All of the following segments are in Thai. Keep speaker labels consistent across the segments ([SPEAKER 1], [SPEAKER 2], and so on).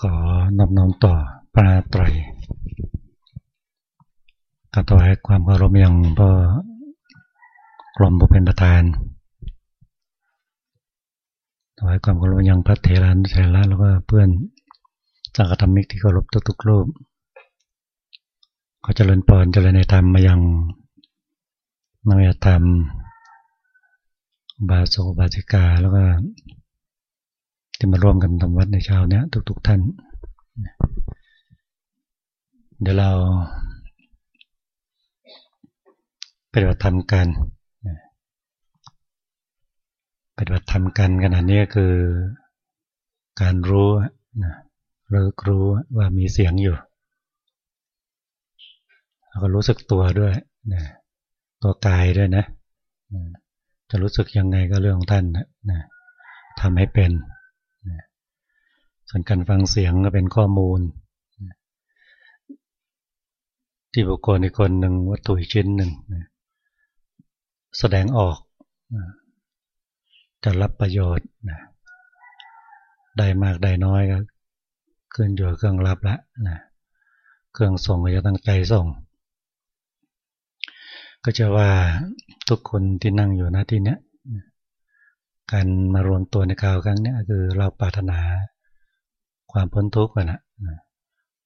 [SPEAKER 1] ขอนอบน้อมต่อพระไตรกถวายความเคารพอย่างพระกรมบุเป็นประธานถวายความเคารพอย่างพระเถรานเถระแล้วก็เพื่อนสังฆธรรมิกที่เคารพทุกๆรูปขอเจริญพรเจริญในธรรมมายังนวยธรรม บาโสบาจิกาแล้วก็ ที่มาร่วมกันทำวัดในเช้านี้ทุกๆท่าน เดี๋ยวเราปฏิบัติธรรมกันปฏิบัติธรรมกันขนาดนี้คือการรู้นะเลิกรู้ว่ามีเสียงอยู่แล้วก็รู้สึกตัวด้วยนะตัวกายด้วยนะ จะรู้สึกยังไงก็เรื่องของท่านนะทำให้เป็น ส่วนการฟังเสียงก็เป็นข้อมูล ที่บุคคลอีกคนหนึ่งวัตถุอีกชิ้นหนึ่งแสดงออกจะรับประโยชน์ได้มากได้น้อยก็ขึ้นอยู่เครื่องรับละนะเครื่องส่งก็จะตั้งใจส่ง ก็จะว่าทุกคนที่นั่งอยู่นะที่เนี้ยการมารวมตัวในคราวครั้งนี้คือเราปรารถนา ความพ้นทุกข์นะ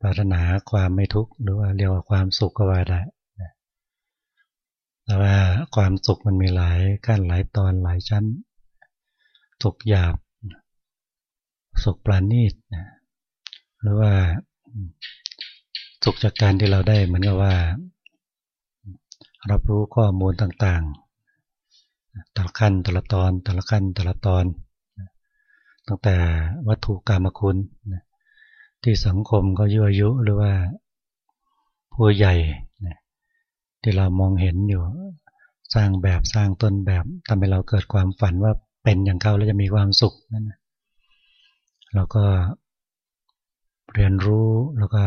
[SPEAKER 1] ปรารถนาความไม่ทุกข์หรือว่าเรียกว่าความสุขก็ว่าได้แต่ว่าความสุขมันมีหลายขั้นหลายตอนหลายชั้น สุขหยาบ สุขปราณีตหรือว่าสุขจากการที่เราได้เหมือนกับว่า รับรู้ข้อมูลต่างๆแต่ละขั้นแต่ละตอนแต่ละขั้นแต่ละตอนตั้ ตั้งแต่วัตถุกรรมคุณที่สังคมก็ยั่วยุหรือว่าผู้ใหญ่ที่เรามองเห็นอยู่ สร้างแบบสร้างต้นแบบทำให้เราเกิดความฝันว่าเป็นอย่างเขาแล้วจะมีความสุขนั่นเราก็เรียนรู้แล้วก็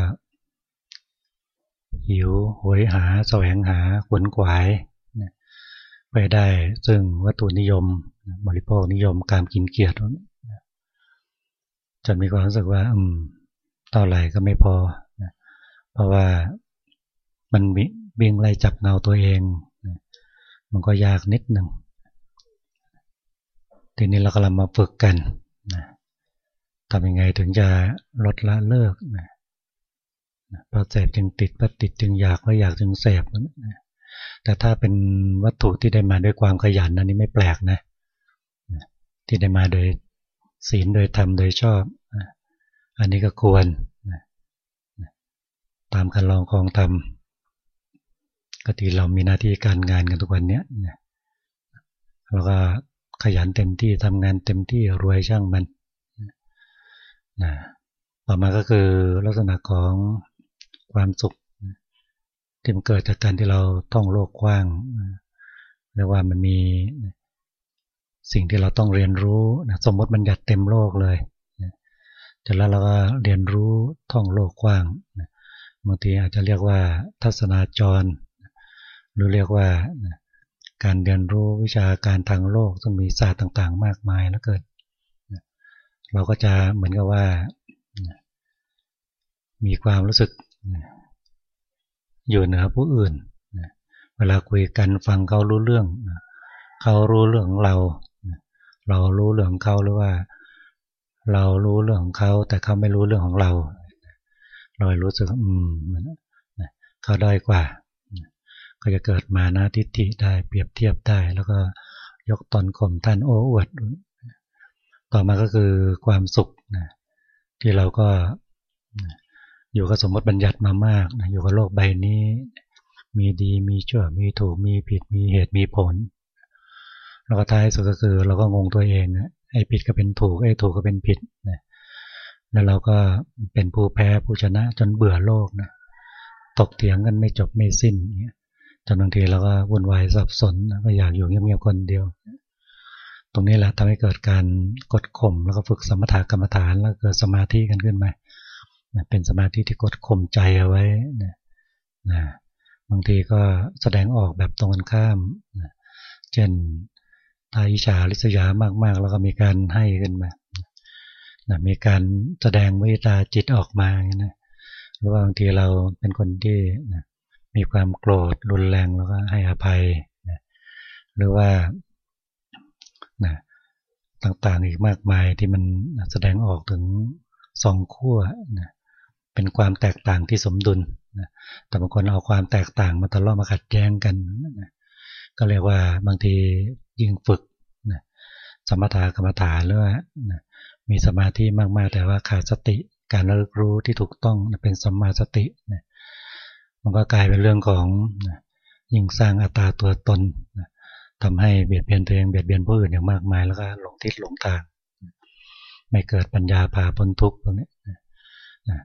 [SPEAKER 1] หิวหวยหาแสวงหาขวนขวายไปได้ซึ่งวัตถุนิยม บริโภคนิยมการกินเกียรติ นมีความรู้สึกว่าอืมเท่าไหร่ก็ไม่พอนะเพราะว่ามันวิ่งไล่จับเงาตัวเองนะมันก็ยากนิดหนึ่งทีนี้เรากำลังมาฝึกกันนะทำยังไงถึงจะลดละเลิกนะพอเสพจึงติดพอติดจึงอยากพออยากจึงเสพนะแต่ถ้าเป็นวัตถุที่ได้มาด้วยความขยันอันนี้ไม่แปลกนะที่ได้มาโดยศีลโดยธรรมโดยชอบ อันนี้ก็ควรตามการลองของธรรมก็ที่เรามีหน้าที่การงานกันทุกวันเนี้ยเราก็ขยันเต็มที่ทำงานเต็มที่รวยช่างมันนะต่อมาก็คือลักษณะของความสุขที่มันเกิดจากการที่เราท่องโลกกว้างเรียกว่ามันมีสิ่งที่เราต้องเรียนรู้นะสมมติมันหยัดเต็มโลกเลย แต่แล้วเราก็เรียนรู้ท่องโลกกว้างบางทีอาจจะเรียกว่าทัศนาจร หรือเรียกว่าการเรียนรู้วิชาการทางโลกซึ่งมีศาสตร์ต่างๆ มากมายแล้วเกิด เราก็จะเหมือนกับว่า มีความรู้สึกอยู่เหนือผู้อื่น เวลาคุยกันฟังเขารู้เรื่อง เขารู้เรื่องของเรา เรารู้เรื่องเขาหรือว่า เรารู้เรื่องของเขา แต่เขาไม่รู้เรื่องของเราเรารู้สึกอืมเขาได้กว่า ก็จะเกิดมานะทิฏฐิได้เปรียบเทียบได้ แล้วก็ยกตนข่มท่านโอ้อวด ต่อมาก็คือความสุขนะที่เราก็อยู่กับสมมติบัญญัติมามากนะอยู่กับโลกใบนี้ มีดีมีชั่วมีถูกมีผิดมีเหตุมีผล แล้วก็ท้ายสุดก็คือเราก็งงตัวเอง ไอ้ผิดก็เป็นถูก ไอ้ถูกก็เป็นผิดนะแล้วเราก็เป็นผู้แพ้ผู้ชนะจนเบื่อโลกนะตกเถียงกันไม่จบไม่สิ้นเนี่ยจนบางทีเราก็วุ่นวายสับสนก็อยากอยู่เงียบๆคนเดียว ตรงนี้แหละทำให้เกิดการกดข่มแล้วก็ฝึกสมถะกรรมฐานแล้วเกิดสมาธิกันขึ้นมาเป็นสมาธิที่กดข่มใจเอาไว้นะนะบางทีก็แสดงออกแบบตรงกันข้ามนะเช่น ถ้าอิจฉาริษยามาก ๆ แล้วก็มีการให้ขึ้นมานะมีการแสดงวิตาจิตออกมานะหรือว่าบางทีเราเป็นคนที่นะมีความโกรธรุนแรงแล้วก็ให้อภัยนะหรือว่านะต่างๆอีกมากมายที่มันแสดงออกถึงสองขั้วนะเป็นความแตกต่างที่สมดุลนะแต่บางคนเอาความแตกต่างมาทะเลาะมาขัดแย้งกันนะก็เรียกว่าบางที ยิ่งฝึกนะสมถะกรรมฐานหรือว่านะมีสมาธิมากๆ แต่ว่าขาดสติการระลึกรู้ที่ถูกต้องเป็นสมาสตินะมันก็กลายเป็นเรื่องของนะยิ่งสร้างอัตตาตัวตนนะทำให้เบียดเบียนตัวเองเบียดเบียนผู้อื่นอย่างมากมายแล้วก็หลงทิศหลงทาง ไม่เกิดปัญญาพาพ้นทุกข์ตรงนี้นะ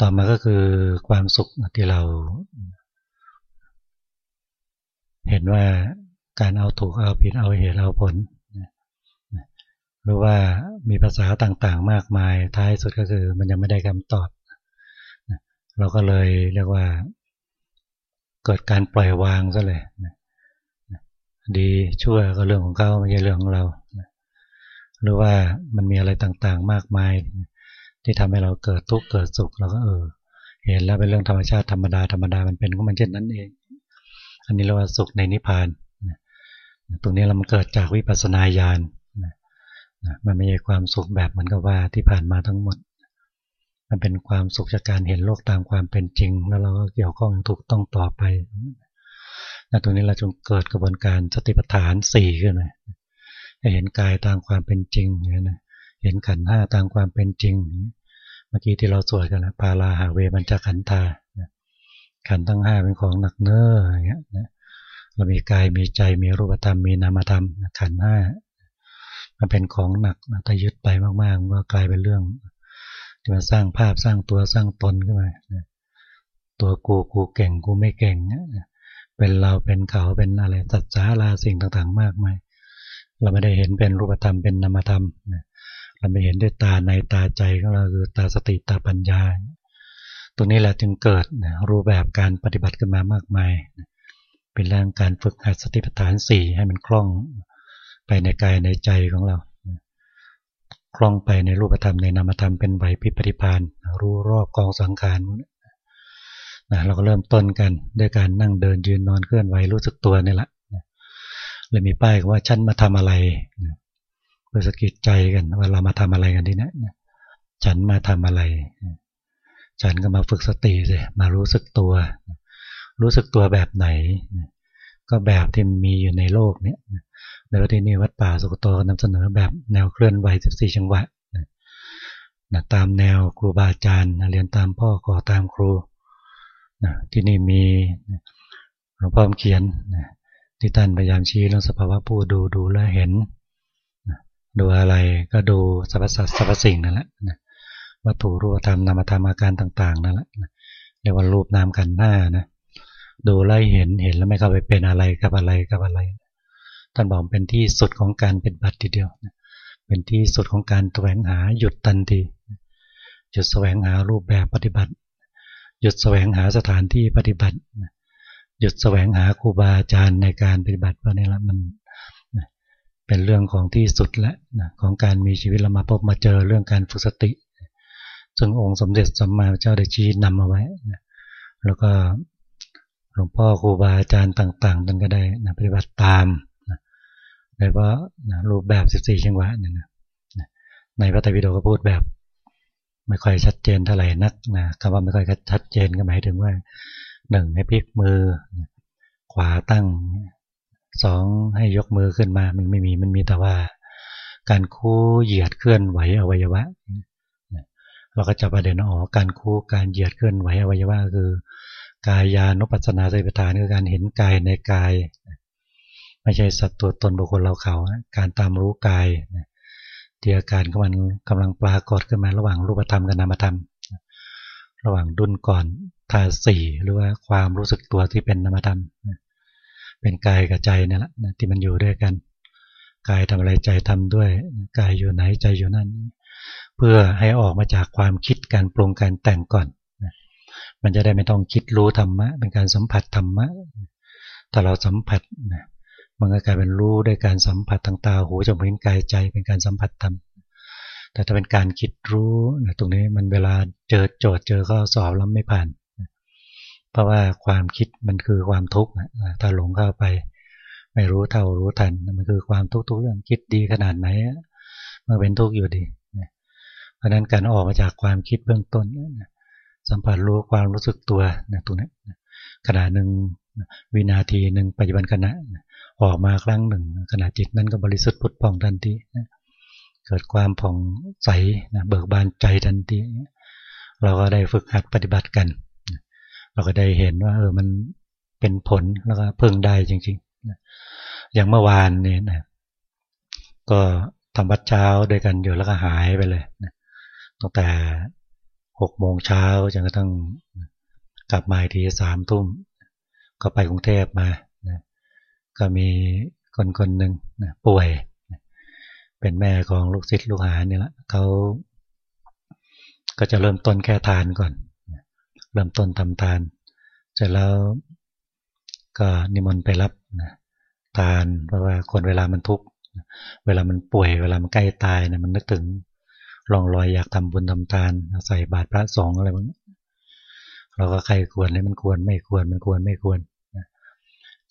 [SPEAKER 1] ต่อมาก็คือความสุขที่เรา เห็นว่า การเอาถูกเอาผิดเอาเหตุเอาผลหรือว่ามีภาษาต่างๆ มากมายท้ายสุดก็คือ มันยังไม่ได้คำตอบ เราก็เลยเรียกว่า เกิดการปล่อยวางซะเลยดีชั่วก็เรื่องของเขาไม่ใช่เรื่องของเรา หรือว่ามันมีอะไรต่างๆ มากมาย ที่ทำให้เราเกิดทุกข์เกิดสุขเราก็เออ เห็นแล้วเป็นเรื่องธรรมชาติธรรมดาธรรมดามันเป็นของมันเช่นนั้นเอง อันนี้เรียกว่าสุขในนิพพาน ตรงนี้เรามันเกิดจากวิปัสสนาญาณมันไม่ใช่ความสุขแบบเหมือนกับว่าที่ผ่านมาทั้งหมด มันเป็นความสุขจากการเห็นโลกตามความเป็นจริง แล้วเราก็เกี่ยวข้องถูกต้องต่อไปนะตรงนี้เราจงเกิดกระบวนการสติปัฏฐานสี่ขึ้นมาเห็นกายตามความเป็นจริงนะเห็นขันห้าตามความเป็นจริง เมื่อกี้ที่เราสวดกันแล้วปาลาหาเวบัญจขันธาขันทั้งห้าเป็นของหนักเน้ออย่างเงี้ยามีกายมีใจมีรูปธรรมมีนามธรรมขันห้ามันเป็นของหนักถ้ายึดไปมากๆก็กลายเป็นเรื่องที่มาสร้างภาพสร้างตัวสร้างตนขึ้นมาตัวกูกูเก่งกูไม่เก่งเป็นเราเป็นเขาเป็นอะไรสัจจาราสิ่งต่างๆ มากมายเราไม่ได้เห็นเป็นรูปธรรมเป็นนามธรรมเราไม่เห็นด้วยตาในตาใจของเราคือตาสติตาปัญญาตัวนี้แหละจึงเกิดรูปแบบการปฏิบัติขึ้นมามากมาย เป็นเรื่องการฝึกหัดสติปัฏฐานสี่ให้มันคล่องไปในกายในใจของเรา คล่องไปในรูปธรรมในนามธรรมเป็นไหวพิปฏิพานรู้รอบกองสังขารนะเราก็เริ่มต้นกันด้วยการนั่งเดินยืนนอนเคลื่อนไหวรู้สึกตัวนี่แหละเลยมีป้ายว่าฉันมาทำอะไรเพื่อสกิดใจกันว่าเรามาทำอะไรกันที่นี่ฉันมาทำอะไร ฉันก็มาฝึกสติสิมารู้สึกตัว รู้สึกตัวแบบไหน ก็แบบที่มีอยู่ในโลกเนี้ยแล้วที่นี่วัดป่าสุกโตนำเสนอแบบแนวเคลื่อนไหว 14 จังหวะนะตามแนวครูบาอาจารย์เรียนตามพ่อขอตามครูนะที่นี่มีหลวงพ่อเขียนนะที่ท่านพยายามชี้เรื่องสภาวะผู้ดูดูแลเห็นนะดูอะไรก็ดูสรรพสัตว์สรรพสิ่งนั่นแหละนะวัตถุรูปธรรมนามธรรมอาการต่าง ๆนั่นแหละนะเรียกว่ารูปนามกันหน้านะ ดูไล่เห็นเห็นแล้วไม่เข้าไปเป็นอะไรกับอะไรกับอะไร ท่านบอกเป็นที่สุดของการเป็นบัตรทีเดียว เป็นที่สุดของการแสวงหาหยุดทันทีหยุดแสวงหารูปแบบปฏิบัติ หยุดแสวงหาสถานที่ปฏิบัติ หยุดแสวงหาครูบาอาจารย์ในการปฏิบัติเพราะนี่ละมันเป็นเรื่องของที่สุดและของการมีชีวิตเรามาพบมาเจอเรื่องการฝึกสติซึ่งองค์สมเด็จสัมมาเจ้าได้ชี้นำเอาไว้ แล้วก็ หลวงพ่อครูบาอาจารย์ต่างๆท่านก็ได้นะปฏิบัติตามโดยเฉพาะรูปแบบ 14จังหวะเนี่ยนะในพระไตรปิฎกก็พูดแบบ ไม่ค่อยชัดเจนเท่าไหร่นักนะคำว่าไม่ค่อยชัดเจนก็หมายถึงว่าหนึ่งให้พลิกมือ ขวาตั้งสองให้ยกมือขึ้นมา มันไม่มีมันมีแต่ว่า การคู่เหยียดเคลื่อนไหวอวัยวะเราก็จะประเด็นอ๋อการคู่การเหยียดเคลื่อนไหวอวัยวะคือ กายานุปัสสนาสติปัฏฐานคือการเห็นกายในกาย ไม่ใช่สัตว์ตัวตนบุคคลเราเขา การตามรู้กายที่อาการของมันกำลังปรากฏขึ้นมาระหว่างรูปธรรมกับนามธรรม ระหว่างดุลก่อนทาสี่หรือว่าความรู้สึกตัวที่เป็นนามธรรม เป็นกายกับใจนี่แหละที่มันอยู่ด้วยกัน กายทำอะไรใจทำด้วย กายอยู่ไหนใจอยู่นั่น เพื่อให้ออกมาจากความคิดการปรุงการแต่งก่อน มันจะได้ไม่ต้องคิดรู้ธรรมะ เป็นการสัมผัสธรรมะแต่เราสัมผัสนะมันก็กลายเป็นรู้ด้วยการสัมผัสทางตาหูจมูกลิ้นกายใจ เป็นการสัมผัสธรรมแต่ถ้าเป็นการคิดรู้นะตรงนี้มันเวลาเจอโจทย์เจอข้อสอบแล้วไม่ผ่าน เพราะว่าความคิดมันคือความทุกข์ถ้าหลงเข้าไป ไม่รู้เท่ารู้ทัน มันคือความทุกข์ทุกเรื่องคิดดีขนาดไหนมันเป็นทุกข์อยู่ดีเพราะนั้นการออกมาจากความคิดเบื้องต้น สัมผัสรู้ความรู้สึกตัวนะตรงนี้ขณะหนึ่งวินาทีหนึ่งปัจจุบันขณะออกมาครั้งหนึ่งขณะจิตนั้นก็บริสุทธิ์พุทธพองทันทีเกิดความผ่องใสนะเบิกบานใจทันทีเราก็ได้ฝึกหัดปฏิบัติกัน เราก็ได้เห็นว่า เออมันเป็นผลแล้วก็เพิ่งได้จริงๆอย่างเมื่อวานเนี่ยนะก็ทำวัดเช้าด้วยกันอยู่แล้วก็หายไปเลยตั้งแต่ หกโมงเช้าจนกระทั่งกลับมาทีสามทุ่มก็ไปกรุงเทพมานะก็มีคนคนหนึ่งนะป่วยนะเป็นแม่ของลูกศิษย์ลูกหานี่แหละเขาก็จะเริ่มต้นแค่ทานก่อนนะเริ่มต้นทำทาน เสร็จแล้วก็นิมนต์ไปรับนะทานเพราะว่าคนเวลามันทุกข์เวลามันป่วย เวลามันใกล้ตายเนี่ยมันนึกถึง ลองรอยอยากทำบุญทำทานใส่บาตรพระสองอะไรบ้างเราก็ใครควรเลยมันควรไม่ควรมันควรไม่ควร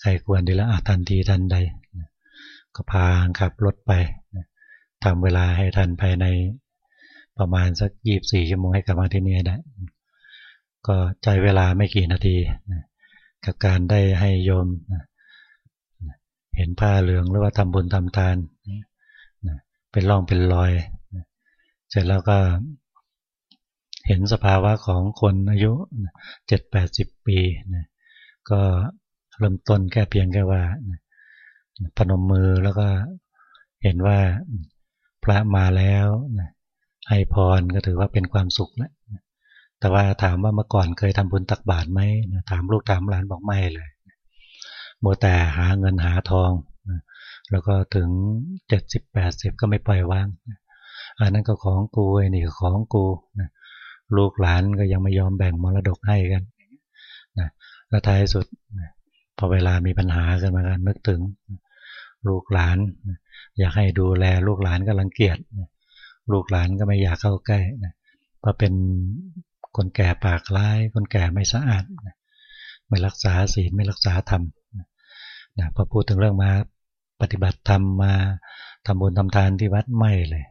[SPEAKER 1] ใครควรดีแล้วทันทีทันใดก็พาขับรถไปทำเวลาให้ทันภายในประมาณสักยี่บสี่ชั่วโมงให้กลับมาที่นี่ได้ ก็ใจเวลาไม่กี่นาทีกับการได้ให้โยมเห็นผ้าเหลืองหรือว่าทำบุญทำทานเป็นร่องเป็นรอย สร็จแล้วก็เห็นสภาวะของคนอายุเจ็ดแปดสิบปีนะก็เริ่มต้นแค่เพียงแค่ว่าพนมมือแล้วก็เห็นว่าพระมาแล้วให้พรก็ถือว่าเป็นความสุขแล้วแต่ว่าถามว่าเมื่อก่อนเคยทำบุญตักบาตรไหมถามลูกถามหลานบอกไม่เลยโมแต่หาเงินหาทอง แล้วก็ถึงเจ็ดสิบแปดสิบก็ไม่ปล่อยวาง อันนั้นก็ของกูไอ้นี่ก็ของกูนะลูกหลานก็ยังไม่ยอมแบ่งมรดกให้กันนะแล้วท้ายสุดนะพอเวลามีปัญหาขึ้นมากันนึกถึง ลูกหลาน อยากให้ดูแลลูกหลานก็รังเกียจลูกหลานก็ไม่อยากเข้าใกล้นะเพราะเป็นคนแก่ปากร้าย คนแก่ไม่สะอาดไม่รักษาศีลไม่รักษาธรรมนะพอพูดถึงเรื่องมาปฏิบัติธรรมมาทำบุญทำทานที่วัดไม่เลย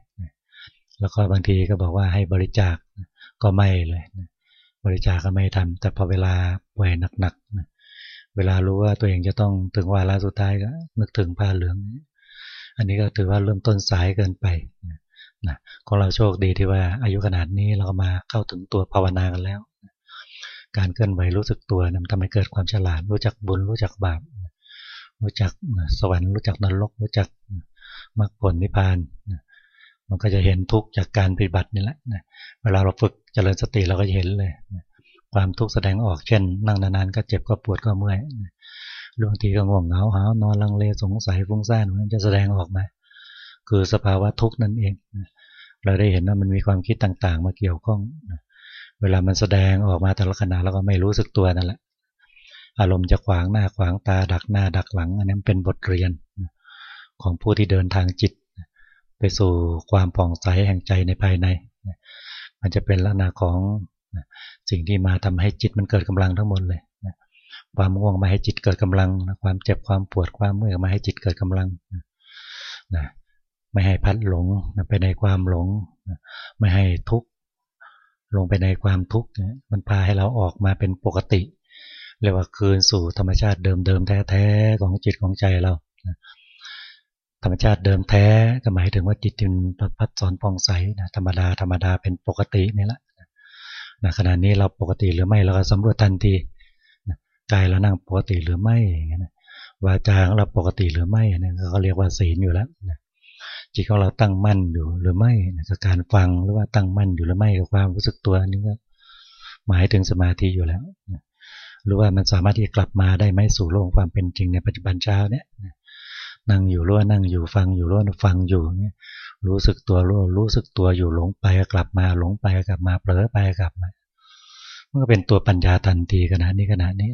[SPEAKER 1] แล้วก็บางทีก็บอกว่าให้บริจาคก็ไม่เลยบริจาคก็ไม่ทำแต่พอเวลาป่วยหนักๆเวลารู้ว่าตัวเองจะต้องถึงวาระสุดท้ายก็นึกถึงผ้าเหลือง อันนี้ก็ถือว่าเริ่มต้นสายเกินไปนะของเราโชคดีที่ว่าอายุขนาดนี้เราก็มาเข้าถึงตัวภาวนากันแล้ว การเคลื่อนไหวรู้สึกตัวนะทำให้เกิดความฉลาด รู้จักบุญรู้จักบาป รู้จักสวรรค์รู้จักนรก รู้จักมรรคผลนิพพาน มันก็จะเห็นทุกข์จากการปฏิบัตินี่แหละเวลาเราฝึกเจริญสติเราก็จะเห็นเลยความทุกข์แสดงออกเช่น นั่งนานๆก็เจ็บก็ปวดก็เมื่อยบางทีก็ง่วงเหงาหานอนลังเลสงสัยฟุ้งซ่านมันจะแสดงออกมาคือสภาวะทุกข์นั่นเองเราได้เห็นว่ามันมีความคิดต่างๆ มาเกี่ยวข้องเวลามันแสดงออกมาแต่ละขณะเราก็ไม่รู้สึกตัวนั่นแหละ อารมณ์จะขวางหน้าขวางตาดักหน้าดักหลัง อันนี้เป็นบทเรียนของผู้ที่เดินทางจิต ไปสู่ความผ่องใสแห่งใจในภายใน มันจะเป็นลักษณะของสิ่งที่มาทำให้จิตมันเกิดกำลังทั้งหมดเลยความง่วงมาให้จิตเกิดกำลัง ความเจ็บความปวดความเมื่อยมาให้จิตเกิดกำลังนะไม่ให้พัดหลงไปในความหลง ไม่ให้ทุกข์ลงไปในความทุกข์มันพาให้เราออกมาเป็นปกติเรียกว่าคืนสู่ธรรมชาติเดิมๆแท้ๆของจิตของใจเรา ธรรมชาติเดิมแท้ก็หมายถึงว่าจิตมันพัดสอนปองใสนะธรรมดาธรรมดาเป็นปกตินี่แหละนะขณะนี้เราปกติหรือไม่เราก็สำรวจทันทีกายเรานั่งปกติหรือไม่นะวาจาเราปกติหรือไม่นี่เขาเรียกว่าศีลอยู่แล้วนะจิตของเราตั้งมั่นอยู่หรือไม่นะกับการฟังหรือว่าตั้งมั่นอยู่หรือไม่กับความรู้สึกตัวนี่ก็หมายถึงสมาธิอยู่แล้วนะหรือว่ามันสามารถที่จะกลับมาได้ไหมสู่โลกความเป็นจริงในปัจจุบันเช้าเนี่ยนั่ นั่งอยู่รู้ว่านั่งอยู่ฟังอยู่รู้ว่าฟังอยู่เนี่ยรู้สึกตัวรู้รู้สึกตัวอยู่หลงไปกลับมาหลงไปกลับมาเผลอไปกลับมามันก็เป็นตัวปัญญาทันทีขณะนี้ขณะนี้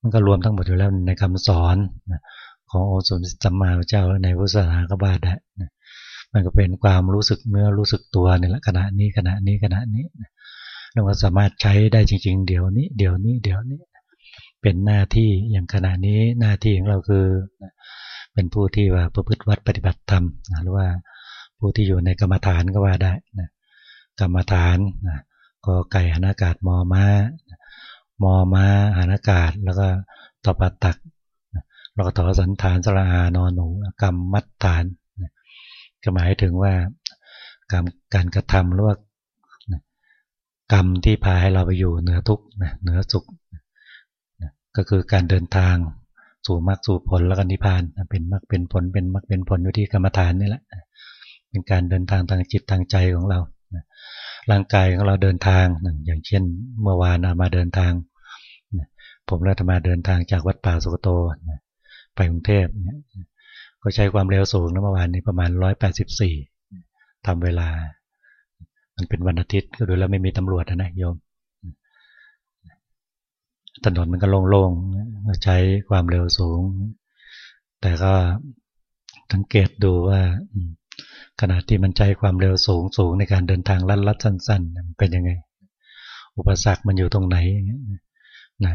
[SPEAKER 1] มันก็รวมทั้งหมดอยู่แล้วในคำสอนขององค์สมเด็จสัมมาเจ้าในพุทธศาสนาก็บาได้มันก็เป็นความรู้สึกเนื้อรู้สึกตัวนี่แหละขณะนี้ขณะนี้ขณะนี้เราก็สามารถใช้ได้จริง ๆ เดี๋ยวนี้ เดี๋ยวนี้เดี๋ยวนี้ เป็นหน้าที่อย่างขณะนี้หน้าที่ของเราคือ เป็นผู้ที่ว่าประพฤติวัดปฏิบัติธรรมหรือว่าผู้ที่อยู่ในกรรมฐานก็ว่าได้นะกรรมฐานนะก็ไก่หานากาศมอม้ามอม้าหานากาศ แล้วก็ตอปตักราก็ต่อสันฐานสระอานอนหนูกรรมมัดฐานก็หมายถึงว่าการการกระทำหรือว่ากรรมที่พาให้เราไปอยู่เหนือทุกข์เหนือสุขก็คือการเดินทาง สู่มรรคสู่ผลแล้วก็นิพพานเป็นมรรคเป็นผลเป็นมรรคเป็นผลอยู่ที่กรรมฐานนี่แหละเป็นการเดินทางทางจิตทางใจของเราร่างกายของเราเดินทางอย่างเช่น เมื่อวานมาเดินทาง ผมและธรรมาเดินทางจากวัดป่าสุกโตไปกรุงเทพก็ใช้ความเร็วสูงนะเมื่อวานนี้ประมาณร้อยแปดสิบสี่ทำเวลา มันเป็นวันอาทิตย์ก็ดูแล้วไม่มีตำรวจนะโยม ถนนมันก็โล่งๆใช้ความเร็วสูง แต่ก็สังเกตดูว่าขณะที่มันใช้ความเร็วสูงสูงในการเดินทางลัดลัดสั้น ๆ มันเป็นยังไง อุปสรรคมันอยู่ตรงไหนนะ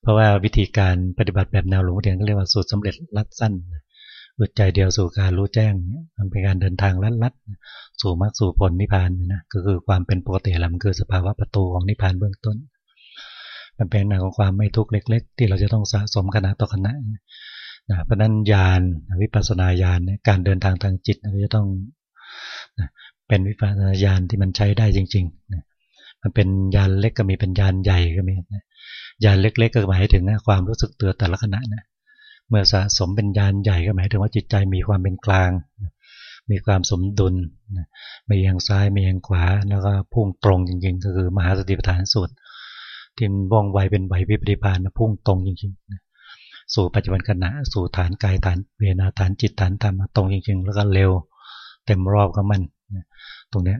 [SPEAKER 1] เพราะว่าวิธีการปฏิบัติแบบแนวหลวงพ่อเทียนก็เรียกว่าสูตรสาเร็จลัดสั้นอึดใจเดียวสู่การรู้แจ้งมันเป็นการเดินทางลัดลัดสู่มรรคสู่ผลนิพพานนะก็คือความเป็นปกติแล้วมันคือสภาวะประตูของนิพพานเบื้องต้น มันเป็นหนาของความไม่ทุกข์เล็ก ๆ ที่เราจะต้องสะสมคณะต่อคณะนะเพราะนั้นญาณวิปัสสนาญาณการเดินทางทางจิตเราจะต้องเป็นวิปัสสนาญาณที่มันใช้ได้จริงๆมันเป็นญาณเล็กก็มีเป็นญาณใหญ่ก็มีญาณเล็ก ๆ ก็หมายถึงความรู้สึกตัวแต่ละขณะนะเมื่อสะสมเป็นญาณใหญ่ก็หมายถึงว่าจิตใจมีความเป็นกลาง มีความสมดุลไม่ยังซ้ายไม่ยังขวา แล้วก็พุ่งตรงจริงๆ ก็คือมหาสติปัฏฐานสูตร ที่ว่องไวเป็นไหวพิปริพานพุ่งตรงจริงๆสู่ปัจจุบันขณะสู่ฐานกายฐานเวนาฐานจิตฐานธรรมตรงจริง ๆ แล้วก็เร็วเต็มรอบกับมันตรงนี้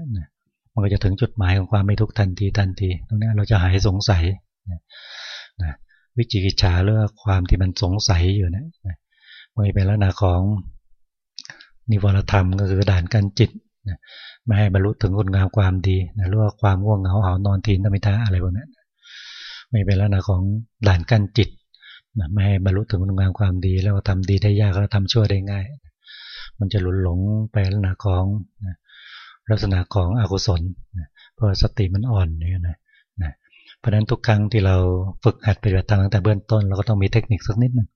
[SPEAKER 1] มันก็จะถึงจุดหมายของความไม่ทุกทันทีทันที ตรงนี้เราจะหายสงสัยนะวิจิกิจฉาเรื่องความที่มันสงสัยอยู่นะมันเป็นลักษณะของนิวรธรรมก็คือด่านกันจิตนะไม่ให้บรรลุถึงคุณงามความดีนะหรือว่าความง่วงเหงาเหานอนทีนธรรมิทาอะไรพวกนั้น ม่เป็นลักษณะของด่านกั้นจิตไม่ให้บรรลุถึงคุณงามความดี แล้วทำดีได้ยากแล้วทำชั่วได้ง่าย มันจะหลุดหลงไปลักษณะของลักษณะของอกุศลเพราะสติมันอ่อนเนี่ยนะเพราะฉะนั้นทุกครั้งที่เราฝึกหัดปฏิบัติธรรมตั้งแต่เบื้องต้น เราก็ต้องมีเทคนิคสักนิดหนึ่ง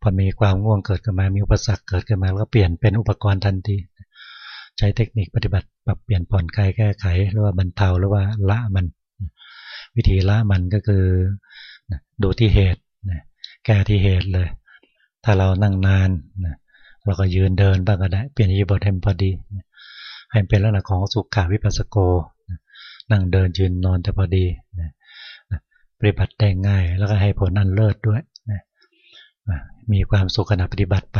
[SPEAKER 1] พอมีความง่วงเกิดขึ้นมา มีอุปสรรคเกิดขึ้นมาแล้วก็เปลี่ยนเป็นอุปกรณ์ทันที ใช้เทคนิคปฏิบัติปรับเปลี่ยนผ่อนคลายแก้ไขหรือว่าบรรเทาหรือว่าละมัน วิธีละมันก็คือดูที่เหตุแก้ที่เหตุเลย ถ้าเรานั่งนานเราก็ยืนเดินบ้างก็ได้เปลี่ยนยีบทให้พอดี ให้เป็นลักษณะของสุขาวิปัสสโก นั่งเดินยืนนอนแต่พอดีปฏิบัติได้ง่าย แล้วก็ให้ผลอันเลิศด้วยมีความสุขขณะปฏิบัติไป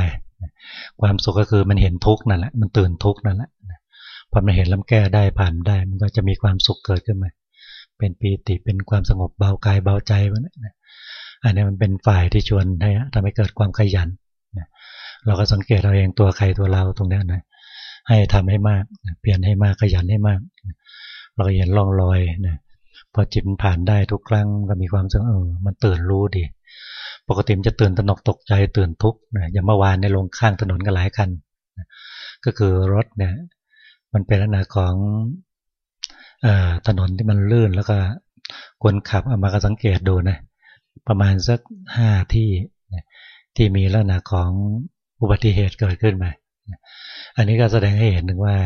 [SPEAKER 1] ความสุขก็คือมันเห็นทุกข์นั่นแหละ มันตื่นทุกข์นั่นแหละพอมันเห็นแล้วแก้ได้ผ่านได้ มันก็จะมีความสุขเกิดขึ้นมา เป็นปีติเป็นความสงบเบากายเบาใจวะนะอันนี้มันเป็นฝ่ายที่ชวนให้ทำให้เกิดความขยันนะเราก็สังเกตเราเองตัวใครตัวเราตรงนี้นะให้ทำให้มากเปลี่ยนให้มากขยันให้มากเราเห็นร่องรอยนะพอจิตผ่านได้ทุกครั้งก็มีความสึกเออมันตื่นรู้ดีปกติมันจะตื่นตระหนกตกใจตื่นทุกข์นะอย่างเมื่อวานในลงข้างถนนกันหลายคันนะก็คือรถเนี่ยมันเป็นลักษณะของ ถนนที่มันลื่นแล้วก็คนขับเอามาก็สังเกตดูนะประมาณสักห้าที่ที่มีลักษณะของอุบัติเหตุเกิดขึ้นมาอันนี้ก็แสดงให้เห็นถึงว่า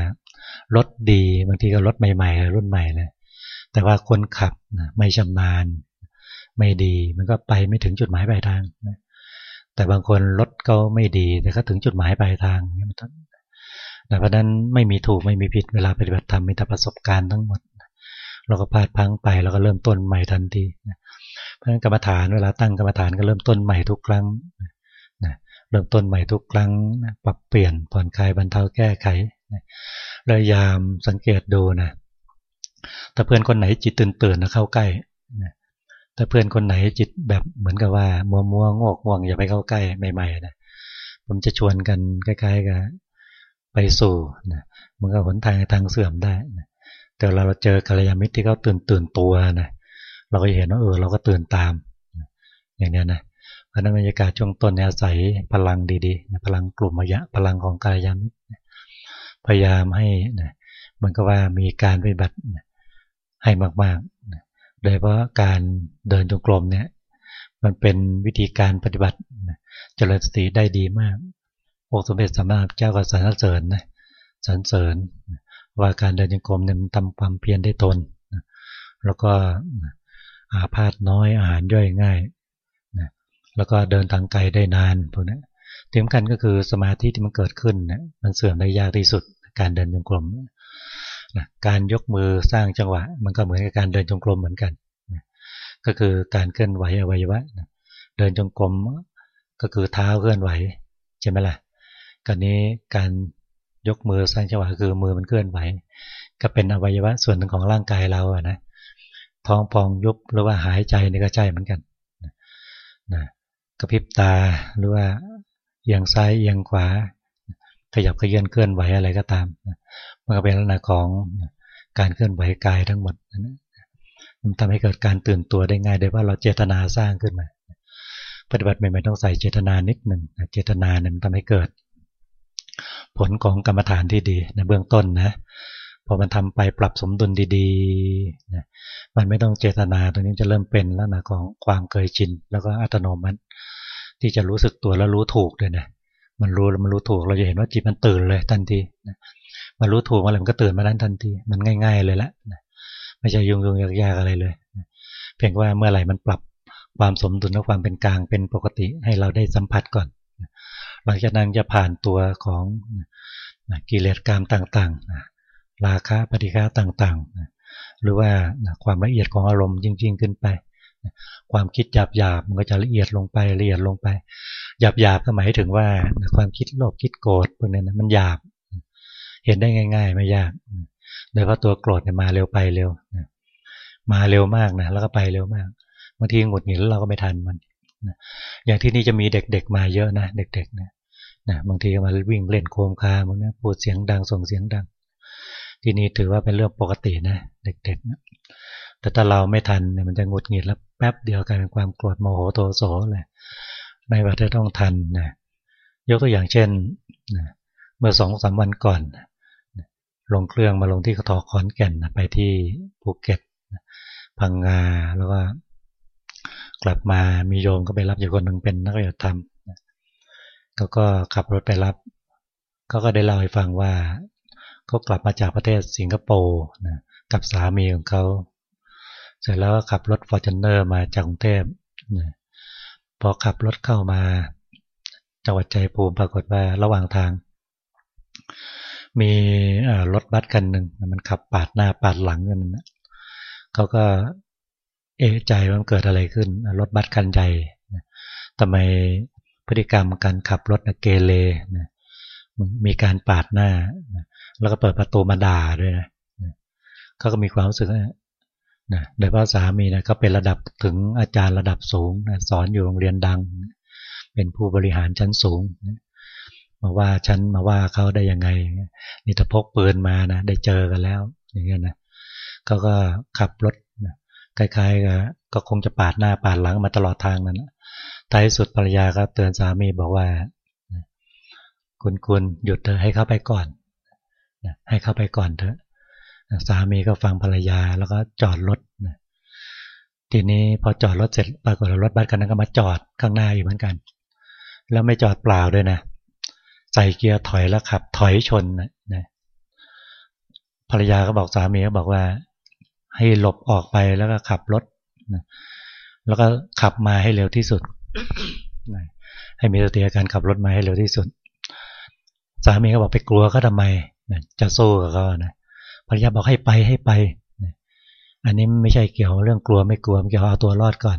[SPEAKER 1] รถดีบางทีก็รถใหม่ๆรุ่นใหม่เลยแต่ว่าคนขับไม่ชำนาญ ไม่ดีมันก็ไปไม่ถึงจุดหมายปลายทางแต่บางคนรถก็ไม่ดีแต่ก็ถึงจุดหมายปลายทางนี่มัน เพราะนั้นไม่มีถูกไม่มีผิดเวลาปฏิบัติธรรมมีแต่ประสบการณ์ทั้งหมด เราก็พลาดพังไปเราก็เริ่มต้นใหม่ทันทีเพราะฉะนั้นกรรมฐานเวลาตั้งกรรมฐานก็เริ่มต้นใหม่ทุกครั้งเริ่มต้นใหม่ทุกครั้งปรับเปลี่ยนผ่อนคลายบรรเทาแก้ไขแล้วยามสังเกตดูนะถ้าเพื่อนคนไหนจิตตื่นตื่นนะเข้าใกล้ถ้าเพื่อนคนไหนจิตแบบเหมือนกับว่า มัวมัวงอกง่วงอย่าไปเข้าใกล้ใหม่ๆนะผมจะชวนกันใกล้ๆกับ ไปสู่นะมันก็หนทางทางเสื่อมได้นะแต่เราเจอกัลยาณมิตรที่เขาตื่นตื่นตัวนะเราก็เห็นว่าเออเราก็ตื่นตาม อย่างนี้นะเพราะนั้นบรรยากาศช่วงต้นเนี่ยอาศัยพลังดีๆนะพลังกลุ่มมยะพลังของกัลยาณมิตรพยายามให้นะมันก็ว่ามีการปฏิบัติให้มากๆโดยเพราะการเดินจงกรมเนี่ยมันเป็นวิธีการปฏิบัติเจริญสติได้ดีมาก องค์สมเด็จสัมมาสัมพุทธเจ้าก็สรรเสริญนะสรรเสริญ ว่าการเดินจงกรมเนี่ยมันทำความเพียรได้ทนแล้วก็อาพาธน้อยอาหารย่อยง่ายนะแล้วก็เดินทางไกลได้นานพวกนี้ที่สำคัญก็คือสมาธิที่มันเกิดขึ้นนะมันเสื่อมได้ยากที่สุดการเดินจงกรมนะการยกมือสร้างจังหวะ มันก็เหมือนกับการเดินจงกรมเหมือนกันนะก็คือการเคลื่อนไหวอวัยวะนะเดินจงกรมก็คือเท้าเคลื่อนไหวใช่ไหมล่ะ กันนี้การยกมือสร้างจังหวะคือมือมันเคลื่อนไหว ก็เป็นอวัยวะส่วนหนึ่งของร่างกายเราอะนะท้องพองยุบหรือว่าหายใจนี่ก็ใช่เหมือนกันนะกระพริบตาหรือว่าเอียงซ้ายเอียงขวา ขยับขยื่นเคลื่อนไหวอะไรก็ตามมันก็เป็นลักษณะของการเคลื่อนไหวกายทั้งหมดมันทำให้เกิดการตื่นตัวได้ง่ายโดยว่าเราเจตนาสร้างขึ้นมา ปฏิบัติใหม่ๆต้องใส่เจตนานิดหนึ่งเจตนาเนี่ยมันทำให้เกิด ผลของกรรมฐานที่ดีในเบื้องต้นนะพอมันทำไปปรับสมดุลดีๆนะมันไม่ต้องเจตนาตรงนี้จะเริ่มเป็นแล้วนะของความเคยชิน แล้วก็อัตโนมัติ ที่จะรู้สึกตัวแล้วรู้ถูกด้วยนะมันรู้แล้วมันรู้ถูกเราจะเห็นว่าจิตมันตื่นเลยทันทีนะมันรู้ถูกอะไรมันก็ตื่นมานั้นทันที มันง่าย ๆ เลยละนะไม่ใช่ยุ่งยุ่งยากๆอะไรเลยนะเพียงว่าเมื่อไหร่มันปรับความสมดุลและความเป็นกลางเป็นปกติให้เราได้สัมผัสก่อน หลังจากนั้นจะผ่านตัวของกิเลสกรรมต่างๆ ราคะปฏิฆาต่างๆ หรือว่าความละเอียดของอารมณ์จริง ๆ ขึ้นไป ความคิดหยาบหยาบมันก็จะละเอียดลงไปละเอียดลงไป หยาบหยาบก็หมายถึงว่าความคิดโลภคิดโกรธพวกนี้นะมันหยาบ เห็นได้ง่าย ๆ ไม่ยาก โดยเพราะตัวโกรธเนี่ยมาเร็วไปเร็ว มาเร็วมากนะแล้วก็ไปเร็วมากบางทีหงุดหงิดแล้วเราก็ไม่ทันมัน อย่างที่นี่จะมีเด็กๆมาเยอะนะเด็กๆนะนะบางทีมาวิ่งเล่นโคมคามึงนะพูดเสียงดังส่งเสียงดัง ที่นี่ถือว่าเป็นเรื่องปกตินะเด็กๆนะแต่ถ้าเราไม่ทันเนี่ยมันจะงดหงิดแล้วแป๊บเดียวกลายเป็นความโกรธโมโหโทโสเลยในว่าจะต้องทันนะยกตัวอย่างเช่นนะเมื่อสองสามวันก่อนลงเครื่องมาลงที่กทอขอนแก่นไปที่ภูเก็ตพังงาแล้วก็ กลับมามีโยมก็ไปรับอยู่คนหนึ่งเป็นนักปฏิบัติธรรมเขาก็ขับรถไปรับเขาก็ได้เล่าให้ฟังว่าเขากลับมาจากประเทศสิงคโปร์นะกับสามีของเขาเสร็จแล้วก็ขับรถ Fortuner มาจากกรุงเทพนะพอขับรถเข้ามาจังหวัดชัยภูมิปรากฏว่าระหว่างทาง มีรถบัสคันหนึ่งมันขับปาดหน้าปาดหลังกันนะเขาก็ เอะใจมันเกิดอะไรขึ้น รถบัสคันใหญ่ทำไมพฤติกรรมการขับรถเกเรนะมีการปาดหน้า แล้วก็เปิดประตูมาด่าด้วยนะเขาก็มีความรู้สึกนะโดยพระสามีนะเขาเป็นระดับถึงอาจารย์ระดับสูงนะสอนอยู่โรงเรียนดัง เป็นผู้บริหารชั้นสูงนะมาว่าฉันมาว่าเขาได้ยังไง นี่ถ้าพกปืนมานะได้เจอกันแล้ว อย่างเงี้ยนะเขาก็ขับรถ คล้ายๆก็คงจะปาดหน้าปาดหลังมาตลอดทางนั้นท้ายสุดภรรยาก็เตือนสามีบอกว่า คุณคุณหยุดเธอให้เข้าไปก่อนให้เข้าไปก่อนเถอะ สามีก็ฟังภรรยาแล้วก็จอดรถทีนี้พอจอดรถเสร็จปรากฏรถบัสคันนั้นก็มาจอดข้างหน้าอยู่เหมือนกัน แล้วไม่จอดเปล่าด้วยนะใส่เกียร์ถอยแล้วขับ ถอยชนนะภรรยาก็บอกสามีก็บอกว่า ให้หลบออกไปแล้วก็ขับรถนะแล้วก็ขับมาให้เร็วที่สุดนะให้มีสติการขับรถมาให้เร็วที่สุด สามีก็บอกไปกลัวเขาทาไมนะจะสู้กับเขานะภรรยาบอกให้ไปให้ไปนะอันนี้ไม่ใช่เกี่ยวเรื่องกลัวไม่กลัวเกี่ยวเอาตัวรอดก่อน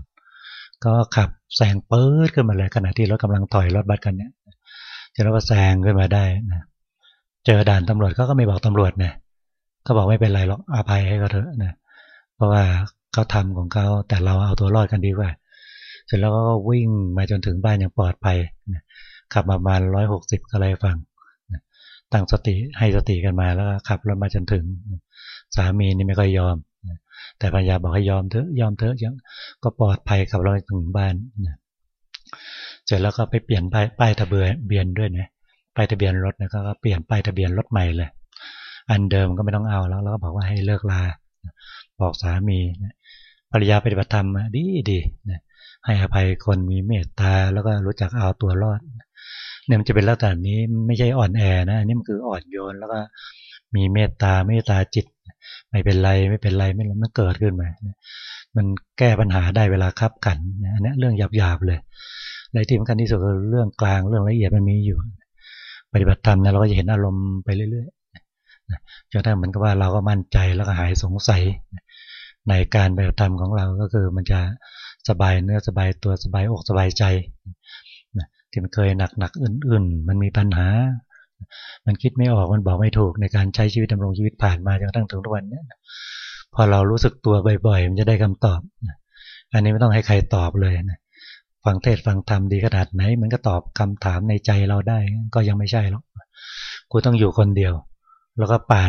[SPEAKER 1] ก็ขับแซงเปิดขึ้นมาเลยขณะที่รถกำลังถอยรถบัสกันเนี่ยจะแล้วก็แซงขึ้นมาได้นะเจอด่านตำรวจเขาก็ไม่บอกตำรวจนะเขาบอกไม่เป็นไรหรอกอภัยให้เขาเถอะนะ เพราะว่าเขาทาของเขาแต่เราเอาตัวรอดกันดีกว่า เสร็จแล้วก็วิ่งมาจนถึงบ้านอย่างปลอดภัยขับประมาณร้อยหกสิบก็เลยฟังตั้งสติให้สติกันมาแล้วขับรถมาจนถึง สามีนี่ไม่ค่อยยอม แต่ภรรยาบอกให้ยอมเถอะยอมเถอะยังก็ปลอดภัยขับรถถึงบ้านเสร็จแล้วก็ไปเปลี่ยนป้ายทะเบียนเบียนด้วยนะป้ายทะเบียนรถนะก็เปลี่ยนป้ายทะเบียนรถใหม่เลย อันเดิมก็ไม่ต้องเอาแล้ว แล้วก็บอกว่าให้เลิกลา บอกสามีภรรยาปฏิบัติธรรมดีดีนะให้อภัยคนมีเมตตาแล้วก็รู้จักเอาตัวรอดเนี่ยมันจะเป็นลักษณะนี้ไม่ใช่อ่อนแอนะนี่มันคืออ่อนโยนแล้วก็มีเมตตาเมตตาจิต ไม่เป็นไรไม่เป็นไรไม่มันเกิดขึ้นมามันแก้ปัญหาได้เวลาคับกันอันนี้เรื่องหยาบๆเลยในที่สำคัญที่สุดคือเรื่องกลางเรื่องละเอียดมันมีอยู่ ปฏิบัติธรรมนะเราก็จะเห็นอารมณ์ไปเรื่อยๆจนถ้าเหมือนกับว่าเราก็มั่นใจแล้วก็หายสงสัย ในการปฏิบัติธรรมของเราก็คือมันจะสบายเนื้อสบายตัวสบายอกสบายใจที่มันเคยหนักๆอื่น ๆ มันมีปัญหา มันคิดไม่ออกมันบอกไม่ถูกในการใช้ชีวิตดำรงชีวิตผ่านมาจนกระทั่งถึงทุกวันนี้พอเรารู้สึกตัวบ่อยๆ มันจะได้คำตอบ อันนี้ไม่ต้องให้ใครตอบเลยนะฟังเทศฟังธรรมดีขนาดไหน มันก็ตอบคำถามในใจเราได้ก็ยังไม่ใช่หรอกกูต้องอยู่คนเดียว แล้วก็ป่า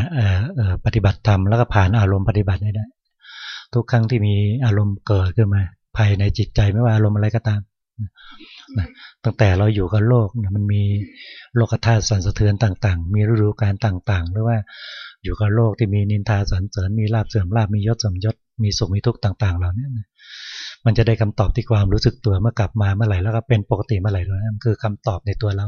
[SPEAKER 1] ปฏิบัติธรรมแล้วก็ผ่านอารมณ์ปฏิบัติได้ ทุกครั้งที่มีอารมณ์เกิดขึ้นมา ภายในจิตใจไม่ว่าอารมณ์อะไรก็ตามตั้งแต่เราอยู่กับโลกมันมีโลกธาตุสั่นสะเทือนต่างๆ มีฤดูกาลต่างๆ หรือว่าอยู่กับโลกที่มีนินทาสันเสริญมีลาบเสื่อมลาบมียศสมยศมีสุขมีทุกข์ต่าง ๆ เหล่านี้มันจะได้คำตอบที่ความรู้สึกตัวเมื่อกลับมาเมื่อไหร่แล้วก็เป็นปกติเมื่อไหร่นั่นคือคำตอบในตัวเรา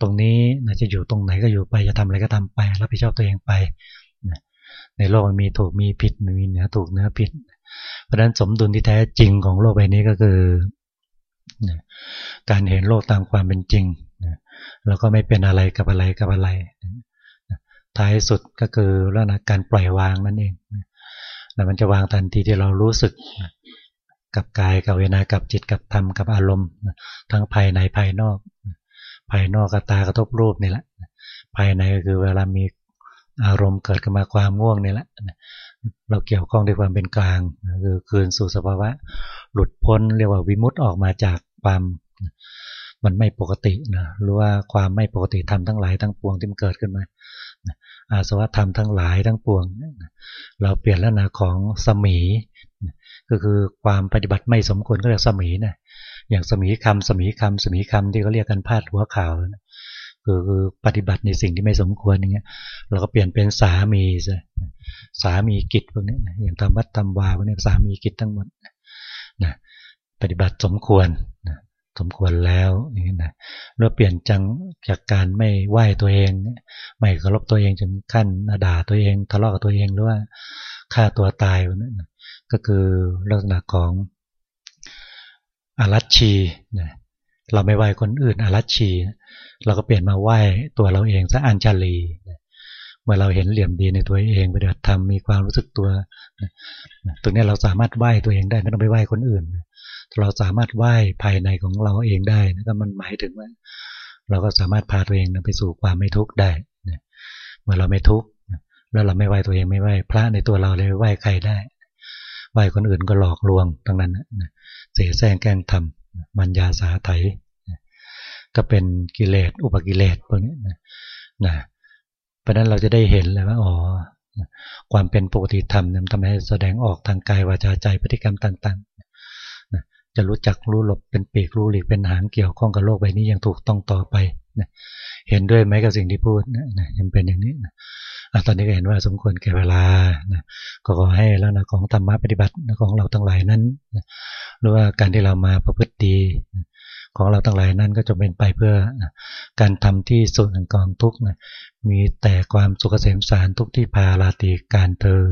[SPEAKER 1] ตรงนี้นะจะอยู่ตรงไหนก็อยู่ไปจะทำอะไรก็ทำไป รับผิดชอบตัวเองไป ในโลกมันมีถูกมีผิดมีเนื้อถูกเนื้อผิด เพราะฉะนั้นสมดุลที่แท้จริงของโลกใบนี้ก็คือ การเห็นโลกตามความเป็นจริงแล้วก็ไม่เป็นอะไรกับอะไรกับอะไร ท้ายสุดก็คือเรื่องการปล่อยวางนั่นเอง แล้วมันจะวางทันทีที่เรารู้สึกกับกายกับเวนากับจิตกับธรรมกับอารมณ์ ทั้งภายในภายนอก ภายนอกกับตากระทบรูปนี่แหละ ภายในก็คือเวลามี อารมณ์เกิดขึ้นมาความง่วงนี่แหละเราเกี่ยวข้องด้วยความเป็นกลางคือคืนสู่สภาวะ หลุดพ้นเรียกว่าวิมุตต์ออกมาจากความมันไม่ปกตินะหรือว่าความไม่ปกติธรรมทั้งหลายทั้งปวงที่มันเกิดขึ้นมาอาสวะธรรมทั้งหลายทั้งปวง เราเปลี่ยนลักษณะของสมีก็คือความปฏิบัติไม่สมควรก็เรียกสมีนะอย่างสมีคำสมีคำสมีคำที่เขาเรียกกันพาดหัวข่าวนะ คือปฏิบัติในสิ่งที่ไม่สมควรอย่างเงี้ยเราก็เปลี่ยนเป็นสามีซะสามีกิจพวกนี้นะอย่างทำวัดทำวาพวกนี้สามีกิจทั้งหมดนะปฏิบัติสมควรนะสมควรแล้วอย่างนี้นะเราเปลี่ยนจังจากการไม่ไหว้ตัวเอง ไม่เคารพตัวเองจนขั้นด่าตัวเองทะเลาะกับตัวเองหรือว่าฆ่าตัวตายพวกนั้นก็คือลักษณะของอารัชชีนะ เราไม่ไหวคนอื่นอารัชชี เราก็เปลี่ยนมาไหวตัวเราเองซะอัญชลี เมื่อเราเห็นเหลี่ยมดีในตัวเองไปเดือดทำมีความรู้สึกตัว ตรงนี้เราสามารถไหวตัวเองได้ไม่ต้องไปไหวคนอื่น เราสามารถไหว้ภายในของเราเองได้นะก็มันหมายถึงว่า เราก็สามารถพาตัวเองไปสู่ความไม่ทุกข์ได้เมื่อเราไม่ทุกข์แล้วเราไม่ไหวตัวเองไม่ไหวพระในตัวเราเลยไหวใครได้ไหวคนอื่นก็หลอกลวงทั้งนั้นนะเสียแซงแกล้งทำ มัญญาสาไถก็เป็นกิเลสอุปกิเลสพวกนี้นะนะเพราะนั้นเราจะได้เห็นเลยว่าอ๋อความเป็นปกติธรรมทำให้แสดงออกทางกายวาจาใจพฤติกรรมต่างๆ จะรู้จักรู้หลบเป็นปีกรู้หลีกเป็นหางเกี่ยวข้องกับโลกใบนี้อย่างถูกต้องต่อไป นะเห็นด้วยไหมกับสิ่งที่พูดนะนะยังเป็นอย่างนี้นะตอนนี้ก็เห็นว่าสมควรแก่เวลานะก็ขอให้แล้วนะของธรรมะปฏิบัติของเราทั้งหลายนั้นนะหรือว่าการที่เรามาประพฤติดีของเราทั้งหลายนั้นก็จะเป็นไปเพื่อการทำที่สุดแห่งกองทุกนะมีแต่ความสุขเกษมสารทุกที่พาลาติการเธอ